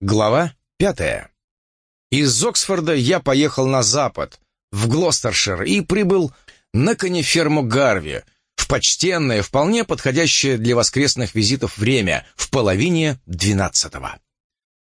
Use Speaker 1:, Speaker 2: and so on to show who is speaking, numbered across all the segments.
Speaker 1: Глава пятая. Из Оксфорда я поехал на запад, в Глостершир, и прибыл на конеферму Гарви, в почтенное, вполне подходящее для воскресных визитов время, в половине двенадцатого.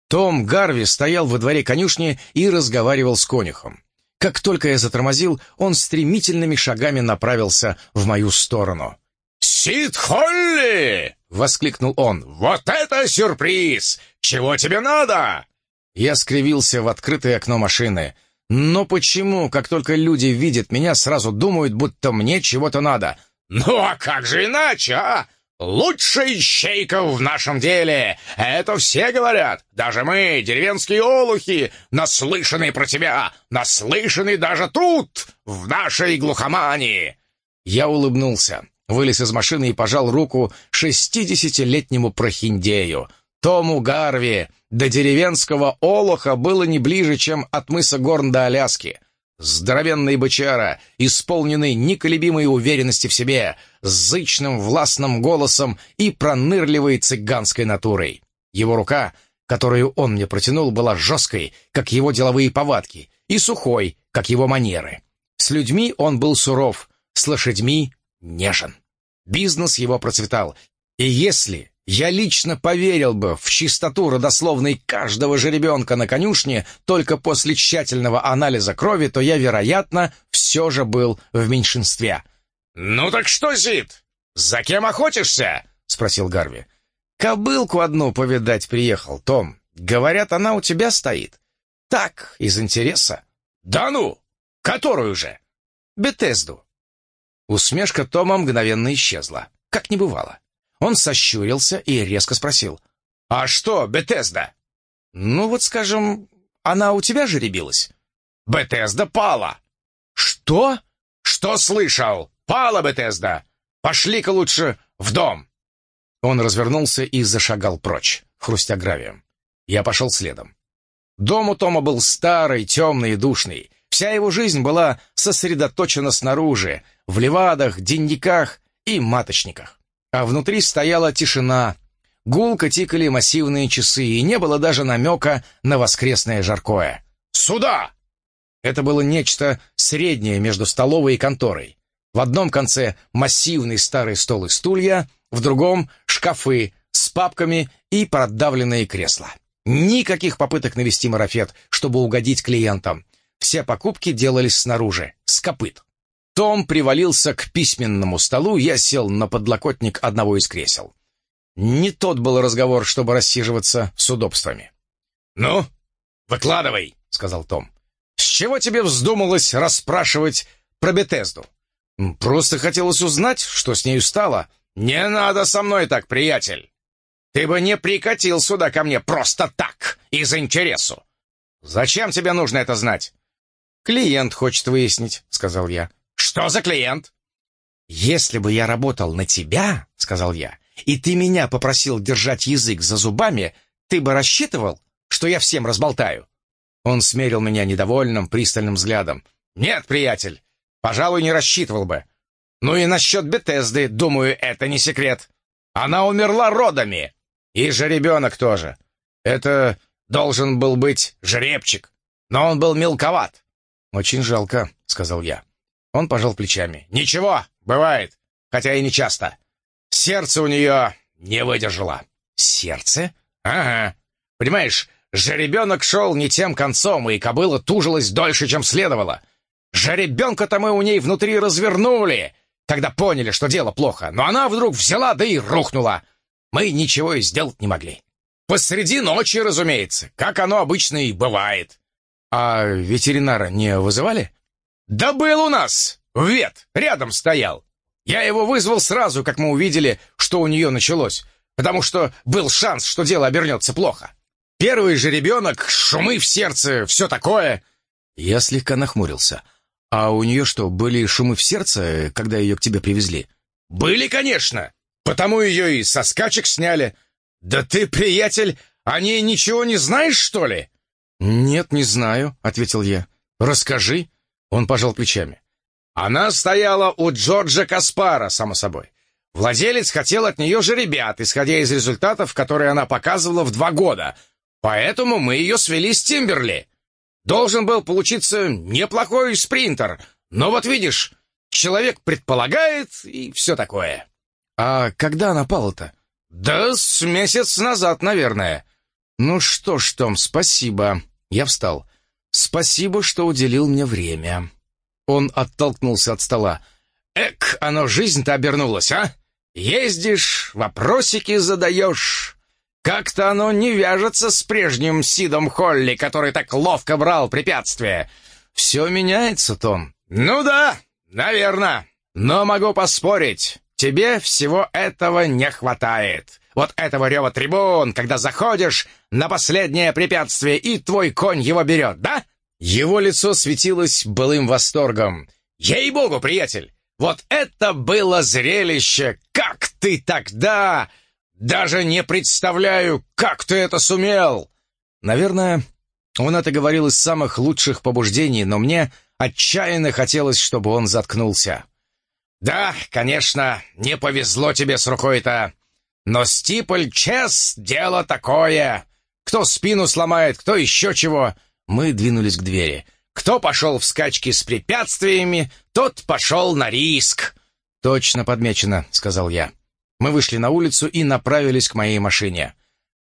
Speaker 1: Том Гарви стоял во дворе конюшни и разговаривал с конюхом. Как только я затормозил, он стремительными шагами направился в мою сторону.
Speaker 2: «Сид Холли!» — воскликнул он. «Вот это сюрприз! Чего тебе надо?»
Speaker 1: Я скривился в открытое окно машины. Но почему, как только люди видят меня, сразу думают, будто мне чего-то надо?
Speaker 2: «Ну а как же иначе, а? Лучшая ищейка в нашем деле! Это все говорят! Даже мы, деревенские олухи, наслышаны про тебя! Наслышаны даже тут, в нашей глухомании!»
Speaker 1: Я улыбнулся вылез из машины и пожал руку шестидесятилетнему прохиндею. Тому Гарви до деревенского Олоха было не ближе, чем от мыса Горн до Аляски. Здоровенный бычара, исполненный неколебимой уверенности в себе, с зычным властным голосом и пронырливой цыганской натурой. Его рука, которую он мне протянул, была жесткой, как его деловые повадки, и сухой, как его манеры. С людьми он был суров, с лошадьми нежен. Бизнес его процветал. И если я лично поверил бы в чистоту родословной каждого жеребенка на конюшне только после тщательного анализа крови, то я, вероятно, все же был в меньшинстве.
Speaker 2: «Ну так что, Зид, за кем охотишься?» — спросил Гарви.
Speaker 1: «Кобылку одну повидать приехал, Том. Говорят, она у тебя стоит. Так, из интереса».
Speaker 2: «Да ну! Которую же?»
Speaker 1: «Бетезду. Усмешка Тома мгновенно исчезла, как не бывало. Он сощурился и резко спросил.
Speaker 2: «А что, Бетезда?»
Speaker 1: «Ну вот, скажем, она у тебя же ребилась?»
Speaker 2: «Бетезда пала!»
Speaker 1: «Что?»
Speaker 2: «Что слышал? Пала Бетезда! Пошли-ка лучше в дом!»
Speaker 1: Он развернулся и зашагал прочь, хрустя гравием. Я пошел следом. Дом у Тома был старый, темный и душный. Вся его жизнь была сосредоточена снаружи, в левадах, денниках и маточниках. А внутри стояла тишина. Гулко тикали массивные часы, и не было даже намека на воскресное жаркое.
Speaker 2: «Сюда!»
Speaker 1: Это было нечто среднее между столовой и конторой. В одном конце массивный старый стол и стулья, в другом — шкафы с папками и продавленные кресла. Никаких попыток навести марафет, чтобы угодить клиентам. Все покупки делались снаружи, с копыт. Том привалился к письменному столу, я сел на подлокотник одного из кресел. Не тот был разговор, чтобы рассиживаться с удобствами.
Speaker 2: «Ну, выкладывай», — сказал Том. «С чего тебе вздумалось расспрашивать про Бетезду?»
Speaker 1: «Просто хотелось узнать, что с нею стало».
Speaker 2: «Не надо со мной так, приятель. Ты бы не прикатил сюда ко мне просто так, из интересу. Зачем тебе нужно это знать?»
Speaker 1: «Клиент хочет выяснить», — сказал я.
Speaker 2: «Что за клиент?»
Speaker 1: «Если бы я работал на тебя, — сказал я, — и ты меня попросил держать язык за зубами, ты бы рассчитывал, что я всем разболтаю?» Он смерил меня недовольным, пристальным взглядом.
Speaker 2: «Нет, приятель, пожалуй, не рассчитывал бы. Ну и насчет Бетезды, думаю, это не секрет. Она умерла родами. И жеребенок тоже. Это должен был быть жеребчик, но он был мелковат».
Speaker 1: «Очень жалко», — сказал я. Он пожал плечами.
Speaker 2: «Ничего, бывает, хотя и не часто. Сердце у нее не выдержало».
Speaker 1: «Сердце?»
Speaker 2: «Ага. Понимаешь, жеребенок шел не тем концом, и кобыла тужилась дольше, чем следовало. Жеребенка-то мы у ней внутри развернули, когда поняли, что дело плохо, но она вдруг взяла, да и рухнула. Мы ничего и сделать не могли. Посреди ночи, разумеется, как оно обычно и бывает».
Speaker 1: «А ветеринара не вызывали?»
Speaker 2: «Да был у нас! Вет! Рядом стоял! Я его вызвал сразу, как мы увидели, что у нее началось, потому что был шанс, что дело обернется плохо. Первый же ребенок, шумы в сердце, все такое».
Speaker 1: Я слегка нахмурился. «А у нее что, были шумы в сердце, когда ее к тебе привезли?»
Speaker 2: «Были, конечно! Потому ее и со скачек сняли. Да ты, приятель, о ней ничего не знаешь, что ли?»
Speaker 1: «Нет, не знаю», — ответил я.
Speaker 2: «Расскажи».
Speaker 1: Он пожал плечами.
Speaker 2: Она стояла у Джорджа Каспара, само собой. Владелец хотел от нее же ребят, исходя из результатов, которые она показывала в два года. Поэтому мы ее свели с Тимберли. Должен был получиться неплохой спринтер, но вот видишь, человек предполагает и все такое.
Speaker 1: А когда напала-то?
Speaker 2: Да с месяц назад, наверное.
Speaker 1: Ну что ж, Том, спасибо. Я встал. Спасибо, что уделил мне время. Он оттолкнулся от стола.
Speaker 2: Эк, оно жизнь-то обернулась, а? Ездишь, вопросики задаешь. Как-то оно не вяжется с прежним Сидом Холли, который так ловко брал препятствия.
Speaker 1: Все меняется, Том.
Speaker 2: Ну да, наверное. Но могу поспорить, тебе всего этого не хватает. Вот этого рева трибун, когда заходишь на последнее препятствие, и твой конь его берет, да? Его лицо светилось былым восторгом. Ей-богу, приятель, вот это было зрелище! Как ты тогда даже не представляю, как ты это сумел!»
Speaker 1: Наверное, он это говорил из самых лучших побуждений, но мне отчаянно хотелось, чтобы он заткнулся.
Speaker 2: «Да, конечно, не повезло тебе с рукой-то. Но стипль чес — дело такое. Кто спину сломает, кто еще чего». Мы двинулись к двери. «Кто пошел в скачки с препятствиями, тот пошел на риск».
Speaker 1: «Точно подмечено», — сказал я. Мы вышли на улицу и направились к моей машине.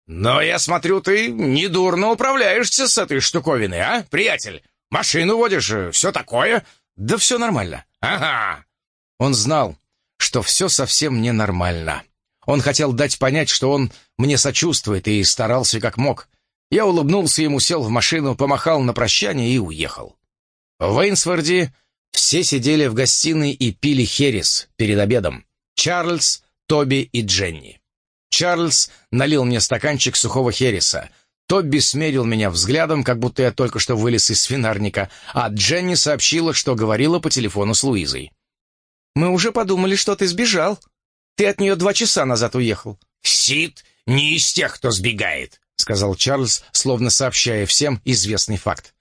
Speaker 2: «Но я смотрю, ты недурно управляешься с этой штуковиной, а, приятель? Машину водишь, все такое?»
Speaker 1: «Да все нормально».
Speaker 2: «Ага».
Speaker 1: Он знал, что все совсем ненормально. Он хотел дать понять, что он мне сочувствует, и старался как мог. Я улыбнулся ему, сел в машину, помахал на прощание и уехал. В Эйнсворде все сидели в гостиной и пили херес перед обедом. Чарльз Тоби и Дженни. Чарльз налил мне стаканчик сухого хереса. Тоби смерил меня взглядом, как будто я только что вылез из свинарника, а Дженни сообщила, что говорила по телефону с Луизой. «Мы уже подумали, что ты сбежал. Ты от нее два часа назад уехал».
Speaker 2: «Сид не из тех, кто сбегает», — сказал Чарльз, словно сообщая всем известный факт.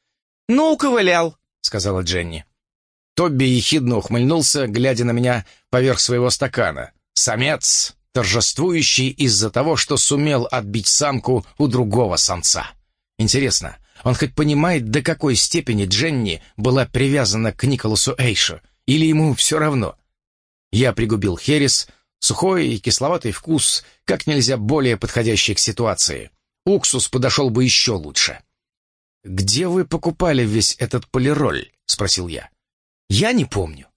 Speaker 1: «Ну, уковылял», — сказала Дженни. Тобби ехидно ухмыльнулся, глядя на меня поверх своего стакана. Самец, торжествующий из-за того, что сумел отбить самку у другого самца. Интересно, он хоть понимает, до какой степени Дженни была привязана к Николасу Эйшу, или ему все равно? Я пригубил херес, сухой и кисловатый вкус, как нельзя более подходящий к ситуации. Уксус подошел бы еще лучше. «Где вы покупали весь этот полироль?» — спросил я. «Я не помню.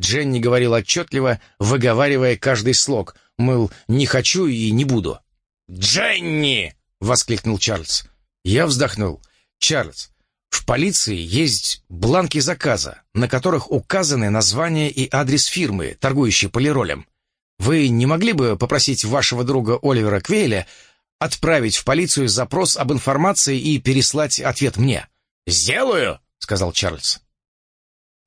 Speaker 1: Дженни говорил отчетливо, выговаривая каждый слог, мыл «не хочу и не буду».
Speaker 2: «Дженни!» — воскликнул Чарльз.
Speaker 1: Я вздохнул. «Чарльз, в полиции есть бланки заказа, на которых указаны название и адрес фирмы, торгующей полиролем. Вы не могли бы попросить вашего друга Оливера Квейля отправить в полицию запрос об информации и переслать ответ мне?»
Speaker 2: «Сделаю», — сказал Чарльз.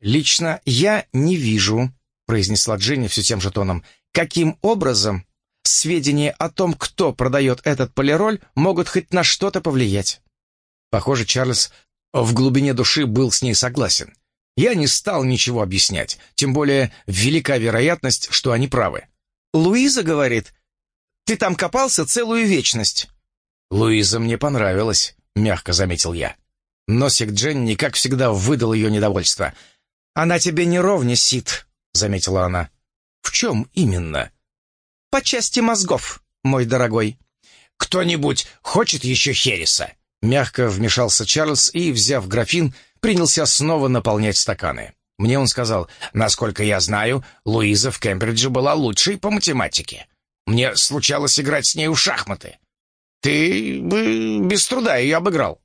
Speaker 1: «Лично я не вижу», — произнесла Дженни все тем же тоном, «каким образом сведения о том, кто продает этот полироль, могут хоть на что-то повлиять». Похоже, Чарльз в глубине души был с ней согласен. Я не стал ничего объяснять, тем более велика вероятность, что они правы. «Луиза говорит, ты там копался целую вечность». «Луиза мне понравилась», — мягко заметил я. Носик Дженни, как всегда, выдал ее недовольство — «Она тебе не ровня, Сид», — заметила она. «В чем именно?» «По части мозгов, мой дорогой».
Speaker 2: «Кто-нибудь хочет еще хереса?»
Speaker 1: Мягко вмешался Чарльз и, взяв графин, принялся снова наполнять стаканы. Мне он сказал, насколько я знаю, Луиза в Кембридже была лучшей по математике. Мне случалось играть с ней в шахматы. Ты бы без труда ее обыграл.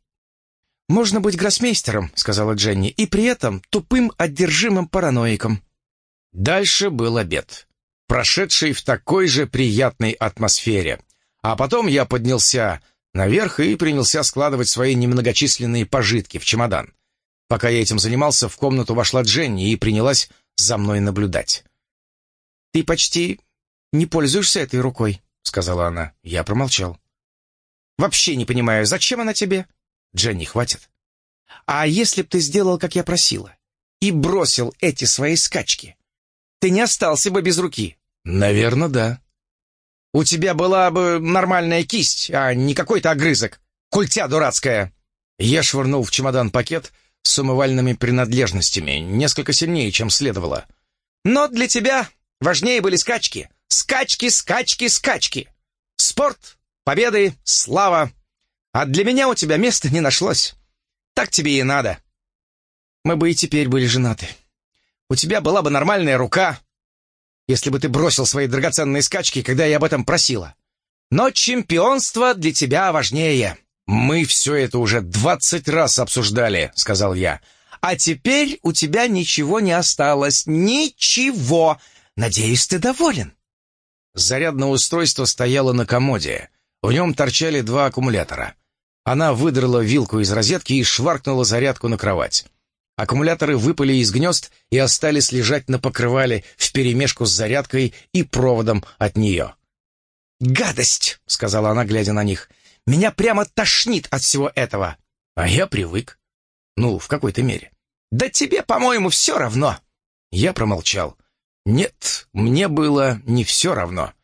Speaker 1: «Можно быть гроссмейстером», — сказала Дженни, «и при этом тупым, одержимым параноиком». Дальше был обед, прошедший в такой же приятной атмосфере. А потом я поднялся наверх и принялся складывать свои немногочисленные пожитки в чемодан. Пока я этим занимался, в комнату вошла Дженни и принялась за мной наблюдать. «Ты почти не пользуешься этой рукой», — сказала она. Я промолчал. «Вообще не понимаю, зачем она тебе?» Дженни, хватит. А если б ты сделал, как я просила, и бросил эти свои скачки, ты не остался бы без руки? Наверное, да. У тебя была бы нормальная кисть, а не какой-то огрызок.
Speaker 2: культя дурацкая!» Я швырнул в чемодан пакет с умывальными принадлежностями, несколько сильнее, чем следовало. «Но для тебя важнее были скачки. Скачки, скачки, скачки. Спорт, победы, слава. А для меня у тебя места не нашлось. Так тебе и надо. Мы бы и теперь были женаты. У тебя была бы нормальная рука, если бы ты бросил свои драгоценные скачки, когда я об этом просила. Но чемпионство для тебя важнее.
Speaker 1: Мы все это уже двадцать раз обсуждали, сказал я.
Speaker 2: А теперь у тебя ничего не осталось. Ничего. Надеюсь, ты доволен.
Speaker 1: Зарядное устройство стояло на комоде. В нем торчали два аккумулятора. Она выдрала вилку из розетки и шваркнула зарядку на кровать. Аккумуляторы выпали из гнезд и остались лежать на покрывале вперемешку с зарядкой и проводом от нее.
Speaker 2: «Гадость!» — сказала она, глядя на них. «Меня прямо тошнит от всего этого!»
Speaker 1: «А я привык. Ну, в какой-то мере».
Speaker 2: «Да тебе, по-моему, все равно!»
Speaker 1: Я промолчал. «Нет, мне было не все равно».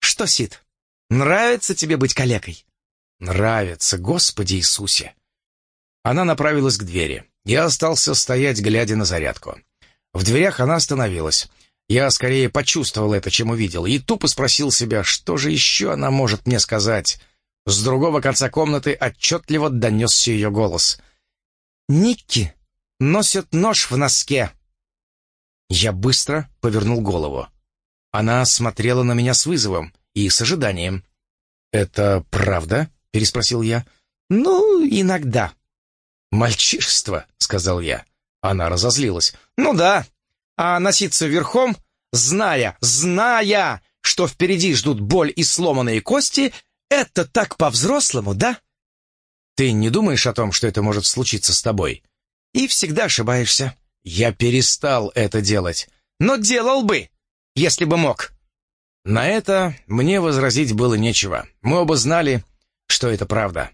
Speaker 2: «Что, Сид, нравится тебе быть калекой?»
Speaker 1: «Нравится, Господи Иисусе!» Она направилась к двери. Я остался стоять, глядя на зарядку. В дверях она остановилась. Я скорее почувствовал это, чем увидел, и тупо спросил себя, что же еще она может мне сказать. С другого конца комнаты отчетливо донесся ее голос.
Speaker 2: «Никки носит нож в носке».
Speaker 1: Я быстро повернул голову. Она смотрела на меня с вызовом и с ожиданием. «Это правда?» — переспросил я.
Speaker 2: «Ну, иногда»,
Speaker 1: «Мальчишество», — сказал я. Она разозлилась.
Speaker 2: «Ну да. А носиться верхом, зная, зная, что впереди ждут боль и сломанные кости, это так по-взрослому, да?»
Speaker 1: «Ты не думаешь о том, что это может случиться с тобой?»
Speaker 2: «И всегда ошибаешься».
Speaker 1: «Я перестал это делать».
Speaker 2: «Но делал бы, если бы мог».
Speaker 1: На это мне возразить было нечего. Мы оба знали, что это правда.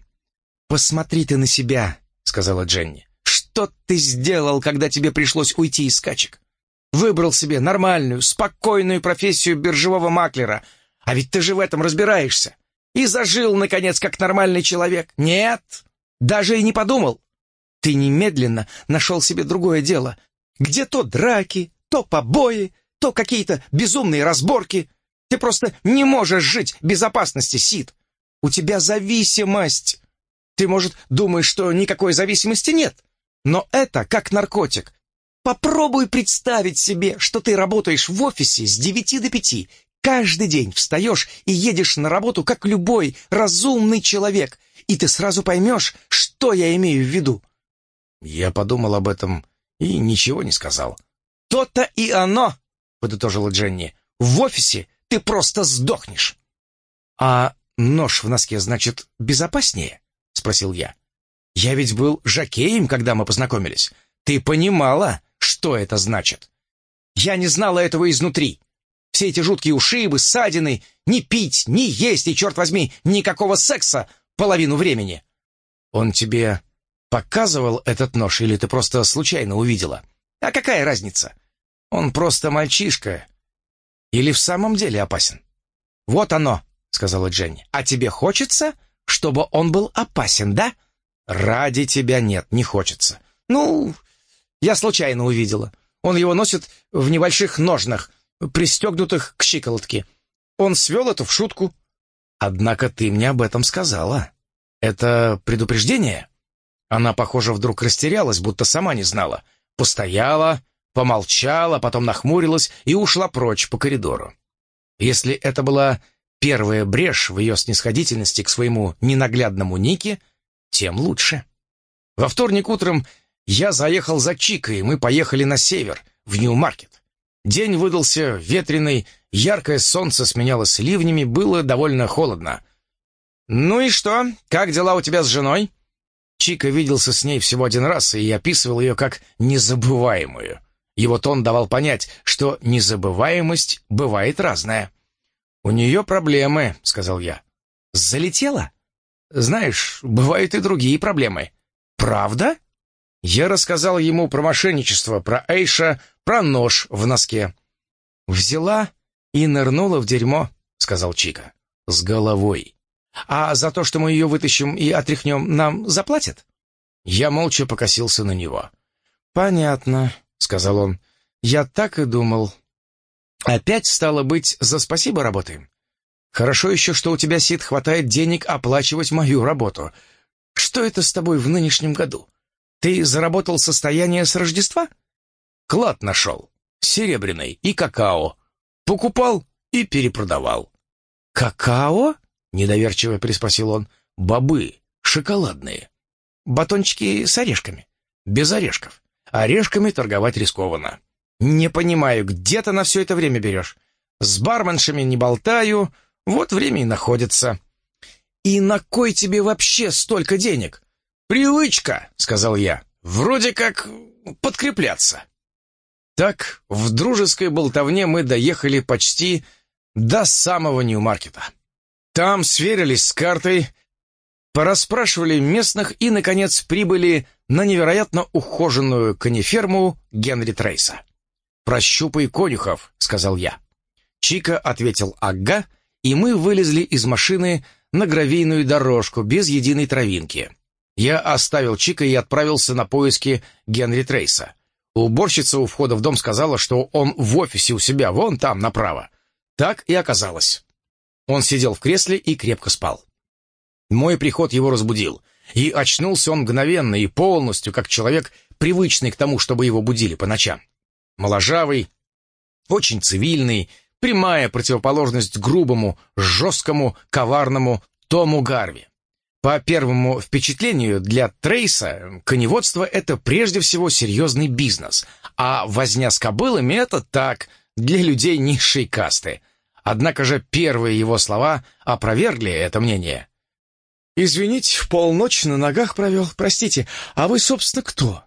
Speaker 2: «Посмотри ты на себя», — сказала Дженни. «Что ты сделал, когда тебе пришлось уйти из скачек? Выбрал себе нормальную, спокойную профессию биржевого маклера, а ведь ты же в этом разбираешься. И зажил, наконец, как нормальный человек. Нет, даже и не подумал. Ты немедленно нашел себе другое дело, где то драки, то побои, то какие-то безумные разборки. Ты просто не можешь жить в безопасности, Сид. У тебя зависимость. Ты, может, думаешь, что никакой зависимости нет, но это как наркотик. Попробуй представить себе, что ты работаешь в офисе с девяти до пяти, каждый день встаешь и едешь на работу, как любой разумный человек, и ты сразу поймешь, что я имею в виду.
Speaker 1: Я подумал об этом и ничего не сказал.
Speaker 2: «То-то и оно!» — подытожила Дженни. «В офисе ты просто сдохнешь!» «А нож в носке, значит, безопаснее?» — спросил я. «Я ведь был жакеем, когда мы познакомились. Ты понимала, что это значит?» «Я не знала этого изнутри. Все эти жуткие ушибы, ссадины, не пить, не есть и, черт возьми, никакого секса половину времени».
Speaker 1: «Он тебе показывал этот нож, или ты просто случайно увидела?»
Speaker 2: «А какая разница? Он просто мальчишка. Или в самом деле опасен?» «Вот оно», — сказала Дженни. «А тебе хочется, чтобы он был опасен, да?
Speaker 1: Ради тебя нет, не хочется.
Speaker 2: Ну, я случайно увидела. Он его носит в небольших ножнах, пристегнутых к щиколотке. Он свел это в шутку.
Speaker 1: Однако ты мне об этом сказала. Это предупреждение? Она, похоже, вдруг растерялась, будто сама не знала. Постояла, помолчала, потом нахмурилась и ушла прочь по коридору. Если это была первая брешь в ее снисходительности к своему ненаглядному Нике, тем лучше. Во вторник утром я заехал за Чикой, и мы поехали на север, в Нью-Маркет. День выдался ветреный, яркое солнце сменялось ливнями, было довольно холодно.
Speaker 2: «Ну и что? Как дела у тебя с женой?»
Speaker 1: Чика виделся с ней всего один раз, и описывал ее как незабываемую. Его тон давал понять, что незабываемость бывает разная. «У нее проблемы», — сказал я.
Speaker 2: «Залетела?»
Speaker 1: «Знаешь, бывают и другие проблемы».
Speaker 2: «Правда?»
Speaker 1: Я рассказал ему про мошенничество, про Эйша, про нож в носке.
Speaker 2: «Взяла и нырнула в дерьмо», — сказал Чика.
Speaker 1: «С головой». А за то, что мы ее вытащим и отряхнем, нам заплатят?» Я молча покосился на него. «Понятно», — сказал он. «Я так и думал. Опять, стало быть, за спасибо работаем? Хорошо еще, что у тебя, Сид, хватает денег оплачивать мою работу. Что это с тобой в нынешнем году? Ты заработал состояние с Рождества?»
Speaker 2: «Клад нашел. Серебряный и какао. Покупал и перепродавал».
Speaker 1: «Какао?» — недоверчиво приспросил он.
Speaker 2: «Бобы. Шоколадные».
Speaker 1: «Батончики с орешками?»
Speaker 2: «Без орешков. Орешками торговать рискованно».
Speaker 1: «Не понимаю, где ты на все это время берешь? С барменшами не болтаю, вот время и находится». «И на кой тебе вообще столько денег?»
Speaker 2: «Привычка», — сказал я. «Вроде как подкрепляться». Так, в дружеской болтовне мы доехали почти до самого Нью-Маркета. Там сверились с картой, порасспрашивали местных и, наконец, прибыли на невероятно ухоженную кониферму Генри Трейса. «Прощупай конюхов», — сказал я. Чика ответил «Ага», и мы вылезли из машины на гравийную дорожку без единой травинки. Я оставил Чика и отправился на поиски Генри Трейса. Уборщица у входа в дом сказала, что он в офисе у себя, вон там, направо. Так и оказалось. Он сидел в кресле и крепко спал. Мой приход его разбудил, и очнулся он мгновенно и полностью, как человек, привычный к тому, чтобы его будили по ночам. Моложавый, очень цивильный, прямая противоположность грубому, жесткому, коварному Тому Гарви. По первому впечатлению, для Трейса коневодство — это прежде всего серьезный бизнес, а возня с кобылами — это так, для людей низшей касты. Однако же первые его слова опровергли это мнение. «Извините, полночь на ногах провел, простите, а вы, собственно, кто?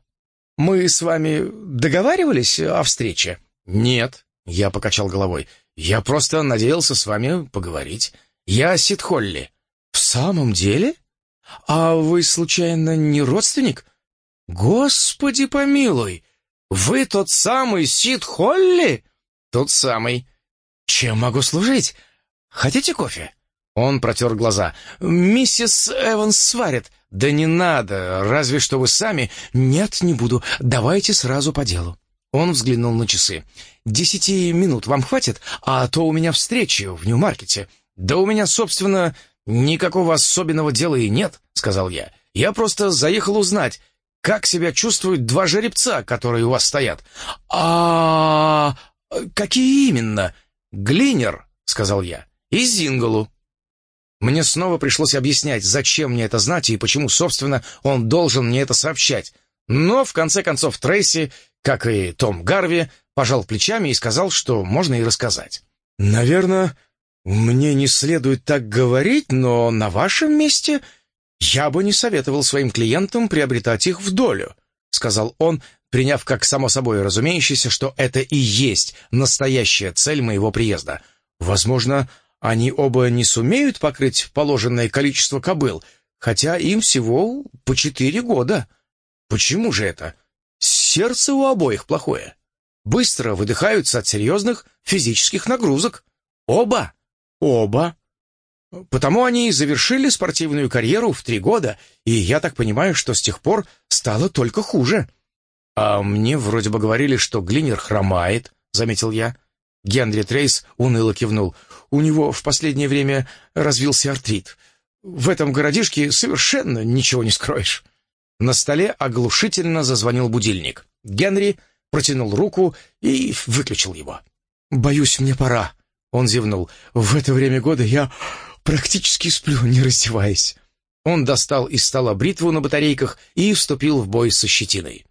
Speaker 2: Мы с вами договаривались о встрече?» «Нет», — я покачал головой, — «я просто надеялся с вами поговорить. Я Сид Холли». «В самом деле? А вы, случайно, не родственник?» «Господи помилуй! Вы тот самый Сид Холли?» «Тот самый. Чем могу служить? Хотите кофе?» Он протер глаза. «Миссис Эванс сварит». «Да не надо, разве что вы сами...» «Нет, не буду. Давайте сразу по делу». Он взглянул на часы. «Десяти минут вам хватит? А то у меня встреча в Нью-Маркете». «Да у меня, собственно, никакого особенного дела и нет», — сказал я. «Я просто заехал узнать, как себя чувствуют два жеребца, которые у вас стоят». «А... какие именно?» «Глинер», — сказал я, — «и Зингалу». Мне снова пришлось объяснять, зачем мне это знать и почему, собственно, он должен мне это сообщать. Но, в конце концов, Трейси, как и Том Гарви, пожал плечами и сказал, что можно и рассказать. «Наверное, мне не следует так говорить, но на вашем месте я бы не советовал своим клиентам приобретать их в долю», сказал он, приняв как само собой разумеющееся, что это и есть настоящая цель моего приезда. Возможно, они оба не сумеют покрыть положенное количество кобыл, хотя им всего по четыре года. Почему же это? Сердце у обоих плохое. Быстро выдыхаются от серьезных физических нагрузок. Оба. Оба. Потому они и завершили спортивную карьеру в три года, и я так понимаю, что с тех пор стало только хуже. «А мне вроде бы говорили, что Глинер хромает», — заметил я. Генри Трейс уныло кивнул. «У него в последнее время развился артрит. В этом городишке совершенно ничего не скроешь». На столе оглушительно зазвонил будильник. Генри протянул руку и выключил его. «Боюсь, мне пора», — он зевнул. «В это время года я практически сплю, не раздеваясь». Он достал из стола бритву на батарейках и вступил в бой со щетиной.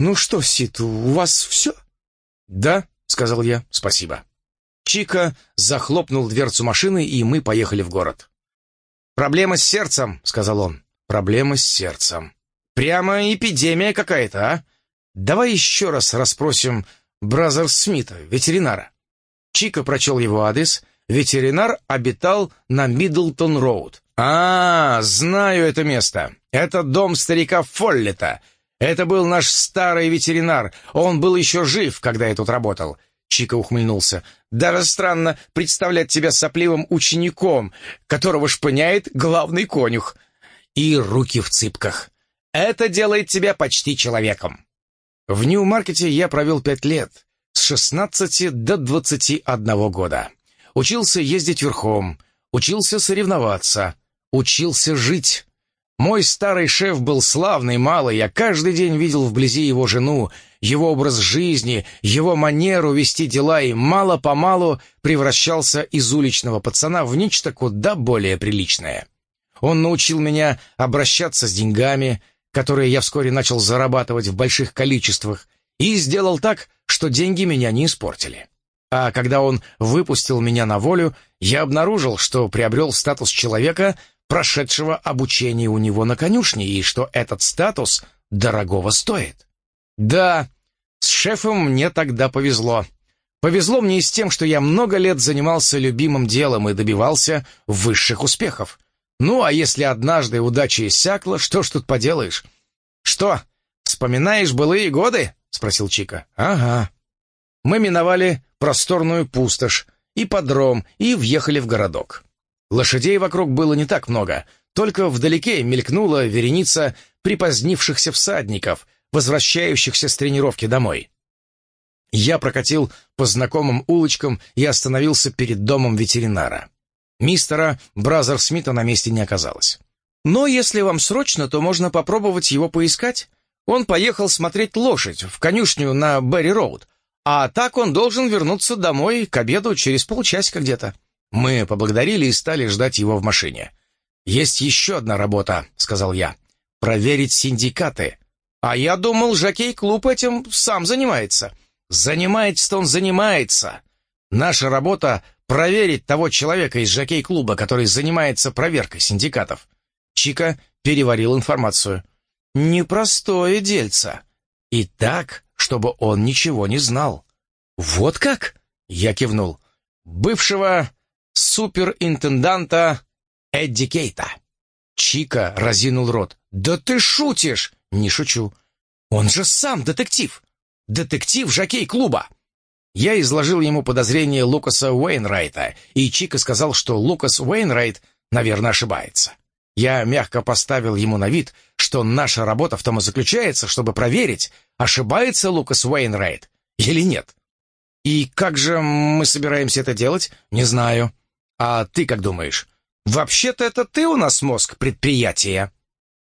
Speaker 2: «Ну что, Сит, у вас все?» «Да», — сказал я, — «спасибо». Чика захлопнул дверцу машины, и мы поехали в город. «Проблема с сердцем», — сказал он. «Проблема с сердцем. Прямо эпидемия какая-то, а? Давай еще раз расспросим Бразерсмита, ветеринара». Чика прочел его адрес. Ветеринар обитал на Миддлтон-Роуд. «А, знаю это место. Это дом старика Фоллета. Это был наш старый ветеринар. Он был еще жив, когда я тут работал.
Speaker 1: Чика ухмыльнулся. «Даже странно представлять тебя сопливым учеником, которого шпыняет главный конюх. И руки в цыпках. Это делает тебя почти человеком». В Нью-Маркете я провел пять лет, с 16 до 21 года. Учился ездить верхом, учился соревноваться, учился жить. Мой старый шеф был славный малый, я каждый день видел вблизи его жену, его образ жизни, его манеру вести дела и мало-помалу превращался из уличного пацана в нечто куда более приличное. Он научил меня обращаться с деньгами, которые я вскоре начал зарабатывать в больших количествах, и сделал так, что деньги меня не испортили. А когда он выпустил меня на волю, я обнаружил, что приобрел статус человека, прошедшего обучение у него на конюшне, и что этот статус дорогого стоит. Да, с шефом мне тогда повезло. Повезло мне и с тем, что я много лет занимался любимым делом и добивался высших успехов. Ну, а если однажды удача иссякла, что ж тут поделаешь? Что, вспоминаешь былые годы? Спросил Чика. Ага. Мы миновали просторную пустошь, и подром, и въехали в городок. Лошадей вокруг было не так много, только вдалеке мелькнула вереница припозднившихся всадников, возвращающихся с тренировки домой. Я прокатил по знакомым улочкам и остановился перед домом ветеринара. Мистера Бразерсмита на месте не оказалось. Но если вам срочно, то можно попробовать его поискать. Он поехал смотреть лошадь в конюшню на Берри-Роуд, а так он должен вернуться домой к обеду через полчасика где-то. Мы поблагодарили и стали ждать его в машине. «Есть еще одна работа», — сказал я. «Проверить синдикаты». «А я думал, жокей-клуб этим сам занимается». «Занимается-то он занимается. Наша работа — проверить того человека из жокей-клуба, который занимается проверкой синдикатов». Чика переварил информацию. «Непростое дельце. И так, чтобы он ничего не знал». «Вот как?» — я кивнул. «Бывшего суперинтенданта Эдди Кейта». Чика разинул рот. «Да ты шутишь!» «Не шучу. Он же сам детектив. Детектив жокей клуба». Я изложил ему подозрение Лукаса Уэйнрайта, и Чика сказал, что Лукас Уэйнрайт, наверное, ошибается. Я мягко поставил ему на вид, что наша работа в том и заключается, чтобы проверить, ошибается Лукас Уэйнрайт или нет. И как же мы собираемся это делать, не знаю. А ты как думаешь? Вообще-то это ты у нас мозг предприятия.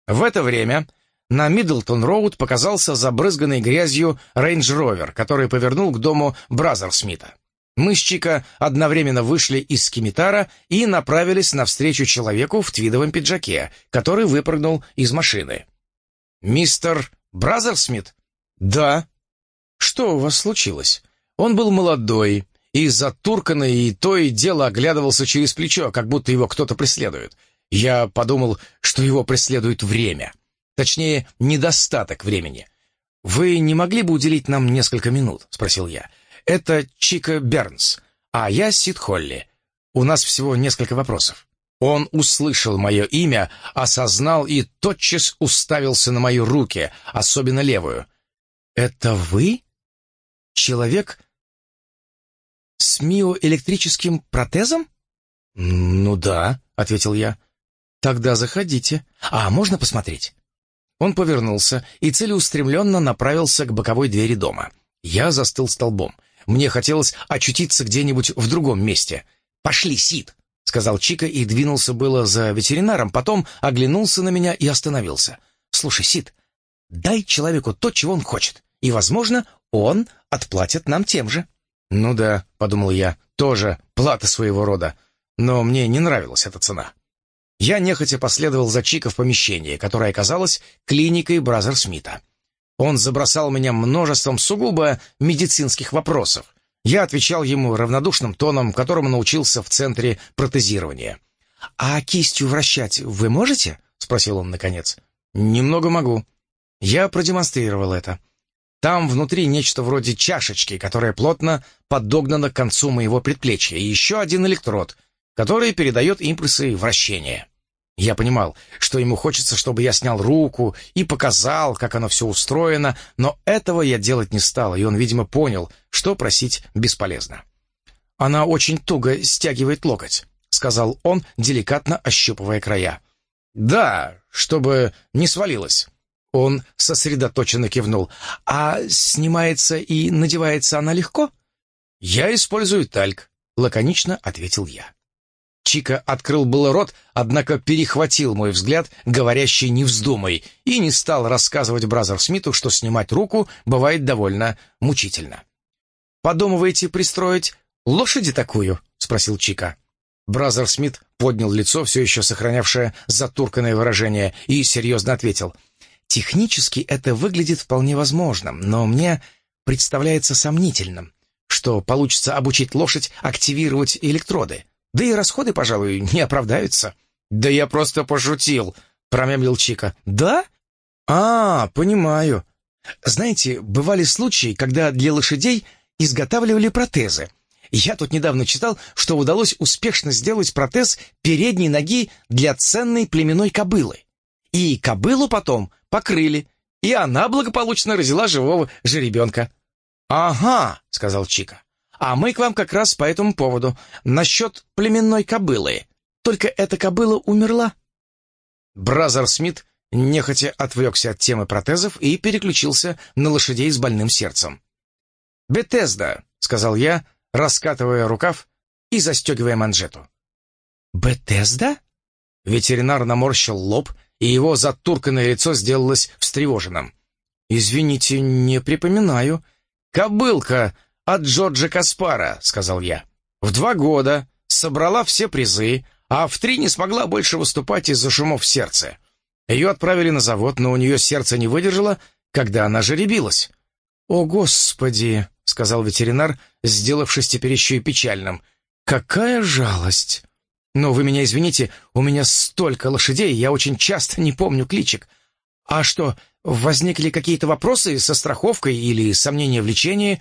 Speaker 1: В это время на Миддлтон-Роуд показался забрызганный грязью рейндж-ровер, который повернул к дому Бразерсмита. Мы с Чика одновременно вышли из скимитара и направились навстречу человеку в твидовом пиджаке, который выпрыгнул из машины. «Мистер Бразерсмит?» «Да». «Что у вас случилось?» Он был молодой, и затурканный, и то и дело оглядывался через плечо, как будто его кто-то преследует. Я подумал, что его преследует время. Точнее, недостаток времени. «Вы не могли бы уделить нам несколько минут?» — спросил я. «Это Чика Бернс, а я Сид Холли. У нас всего несколько вопросов». Он услышал мое имя, осознал и тотчас уставился на мои руки, особенно левую. «Это вы? Человек с миоэлектрическим протезом?» «Ну да», — ответил я. «Тогда заходите. А можно посмотреть?» Он повернулся и целеустремленно направился к боковой двери дома. Я застыл столбом. Мне хотелось очутиться где-нибудь в другом месте. «Пошли, Сид!» — сказал Чика и двинулся было за ветеринаром, потом оглянулся на меня и остановился. «Слушай, Сид, дай человеку то, чего он хочет, и, возможно, он отплатит нам тем же». «Ну да», — подумал я, — «тоже плата своего рода, но мне не нравилась эта цена». Я нехотя последовал за Чика в помещение, которое оказалось клиникой Бразер Смита. Он забросал меня множеством сугубо медицинских вопросов. Я отвечал ему равнодушным тоном, которому научился в центре протезирования. «А кистью вращать вы можете?» — спросил он наконец. «Немного могу». Я продемонстрировал это. Там внутри нечто вроде чашечки, которая плотно подогнана к концу моего предплечья, и еще один электрод, который передает импульсы вращения. Я понимал, что ему хочется, чтобы я снял руку и показал, как оно все устроено, но этого я делать не стал, и он, видимо, понял, что просить бесполезно. «Она очень туго стягивает локоть», — сказал он, деликатно ощупывая края. «Да, чтобы не свалилось». Он сосредоточенно кивнул. «А снимается и надевается она легко?» «Я использую тальк», — лаконично ответил я. Чика открыл было рот, однако перехватил мой взгляд, говорящий «не вздумай», и не стал рассказывать Бразер Смиту, что снимать руку бывает довольно мучительно. «Подумываете пристроить лошади такую?» — спросил Чика. Бразер Смит поднял лицо, все еще сохранявшее затурканное выражение, и серьезно ответил — Технически это выглядит вполне возможным, но мне представляется сомнительным, что получится обучить лошадь активировать электроды. Да и расходы, пожалуй, не оправдаются. «Да я просто пошутил», — промямлил Чика. «Да? А, понимаю. Знаете, бывали случаи, когда для лошадей изготавливали протезы. Я тут недавно читал, что удалось успешно сделать протез передней ноги для ценной племенной кобылы. И кобылу потом покрыли, и она благополучно родила живого жеребенка. «Ага», — сказал Чика, — «а мы к вам как раз по этому поводу, насчет племенной кобылы. Только эта кобыла умерла». Бразер Смит нехотя отвлекся от темы протезов и переключился на лошадей с больным сердцем. «Бетезда», — сказал я, раскатывая рукав и застегивая манжету. «Бетезда?» Ветеринар наморщил лоб и его затурканное лицо сделалось встревоженным. «Извините, не припоминаю». «Кобылка от Джорджа Каспара», — сказал я. «В два года собрала все призы, а в три не смогла больше выступать из-за шумов в сердце. Ее отправили на завод, но у нее сердце не выдержало, когда она жеребилась». «О, Господи!» — сказал ветеринар, сделавшись теперь еще и печальным. «Какая жалость!» Но вы меня извините, у меня столько лошадей, я очень часто не помню кличек. А что, возникли какие-то вопросы со страховкой или сомнения в лечении?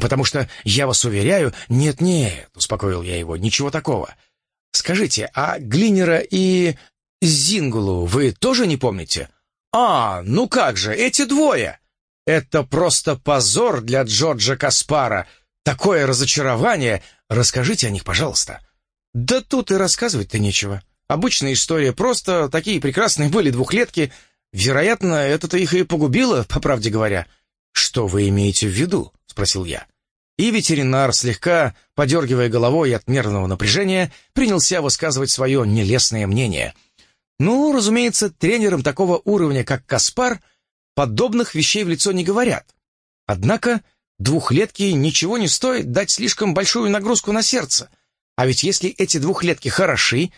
Speaker 1: Потому что, я вас уверяю, нет-нет, успокоил я его, ничего такого. Скажите, а Глинера и Зингулу вы тоже не помните? А, ну как же, эти двое! Это просто позор для Джорджа Каспара. Такое разочарование. Расскажите о них, пожалуйста. Да тут и рассказывать-то нечего. Обычная история, просто такие прекрасные были двухлетки. Вероятно, это-то их и погубило, по правде говоря. «Что вы имеете в виду?» — спросил я. И ветеринар, слегка подергивая головой от нервного напряжения, принялся высказывать свое нелестное мнение. Ну, разумеется, тренерам такого уровня, как Каспар, подобных вещей в лицо не говорят. Однако двухлетки ничего не стоит дать слишком большую нагрузку на сердце — а ведь если эти двухлетки хороши,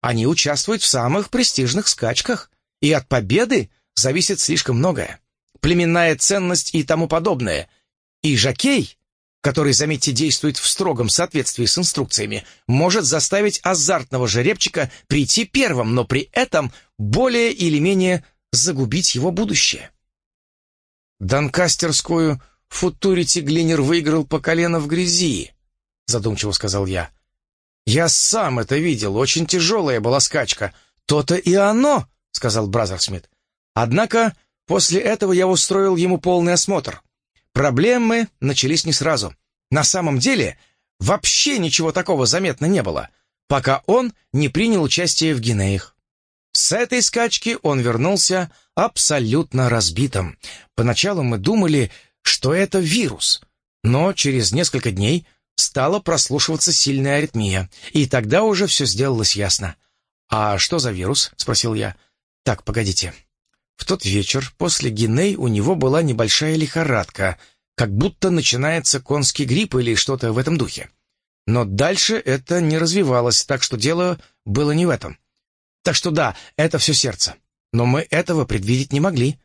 Speaker 1: они участвуют в самых престижных скачках, и от победы зависит слишком многое. Племенная ценность и тому подобное. И жокей, который, заметьте, действует в строгом соответствии с инструкциями, может заставить азартного жеребчика прийти первым, но при этом более или менее загубить его будущее. Донкастерскую футурити Глинер выиграл по колено в грязи, задумчиво сказал я. «Я сам это видел, очень тяжелая была скачка. То-то и оно», — сказал Бразерсмит. «Однако после этого я устроил ему полный осмотр. Проблемы начались не сразу. На самом деле вообще ничего такого заметно не было, пока он не принял участие в Гинеях. С этой скачки он вернулся абсолютно разбитым. Поначалу мы думали, что это вирус, но через несколько дней стала прослушиваться сильная аритмия, и тогда уже все сделалось ясно. «А что за вирус?» — спросил я. «Так, погодите. В тот вечер после Гиней у него была небольшая лихорадка, как будто начинается конский грипп или что-то в этом духе. Но дальше это не развивалось, так что дело было не в этом. Так что да, это все сердце. Но мы этого предвидеть не могли.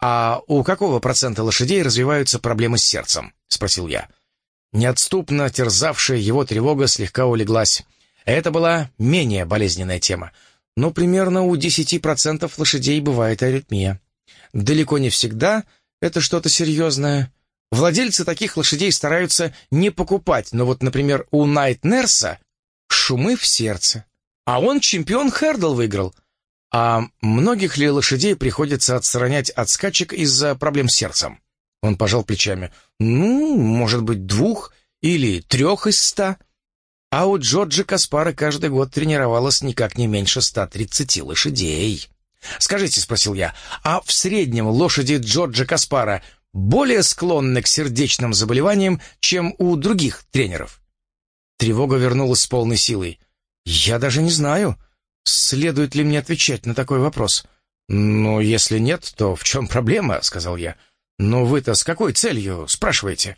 Speaker 1: «А у какого процента лошадей развиваются проблемы с сердцем?» — спросил я. Неотступно терзавшая его тревога слегка улеглась. Это была менее болезненная тема. Но примерно у 10% лошадей бывает аритмия. Далеко не всегда это что-то серьезное. Владельцы таких лошадей стараются не покупать, но вот, например, у Найт Нерса шумы в сердце. А он чемпион Хердл выиграл. А многих ли лошадей приходится отстранять от скачек из-за проблем с сердцем? Он пожал плечами. Ну, может быть, двух или трех из ста. А у Джорджа Каспара каждый год тренировалось никак не меньше 130 лошадей. «Скажите», — спросил я, — «а в среднем лошади Джорджа Каспара более склонны к сердечным заболеваниям, чем у других тренеров?» Тревога вернулась с полной силой. «Я даже не знаю, следует ли мне отвечать на такой вопрос». «Ну, если нет, то в чем проблема?» — сказал я. «Но вы-то с какой целью?» — спрашиваете.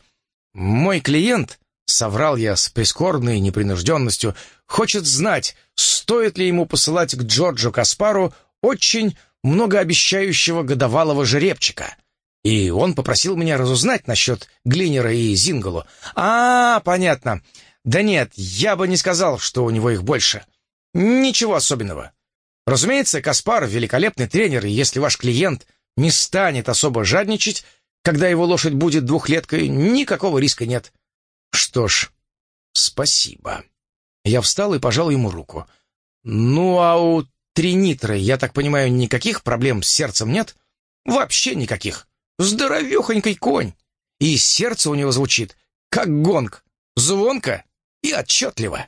Speaker 1: «Мой клиент Соврал я с прискорбной непринужденностью. Хочет знать, стоит ли ему посылать к Джорджу Каспару очень многообещающего годовалого жеребчика. И он попросил меня разузнать насчет Глинера и Зингалу. А, понятно. Да нет, я бы не сказал, что у него их больше. Ничего особенного. Разумеется, Каспар — великолепный тренер, и если ваш клиент не станет особо жадничать, когда его лошадь будет двухлеткой, никакого риска нет. Что ж, спасибо. Я встал и пожал ему руку. Ну, а у Тринитры, я так понимаю, никаких проблем с сердцем нет? Вообще никаких. Здоровехонький конь. И сердце у него звучит, как гонг. Звонко и отчетливо.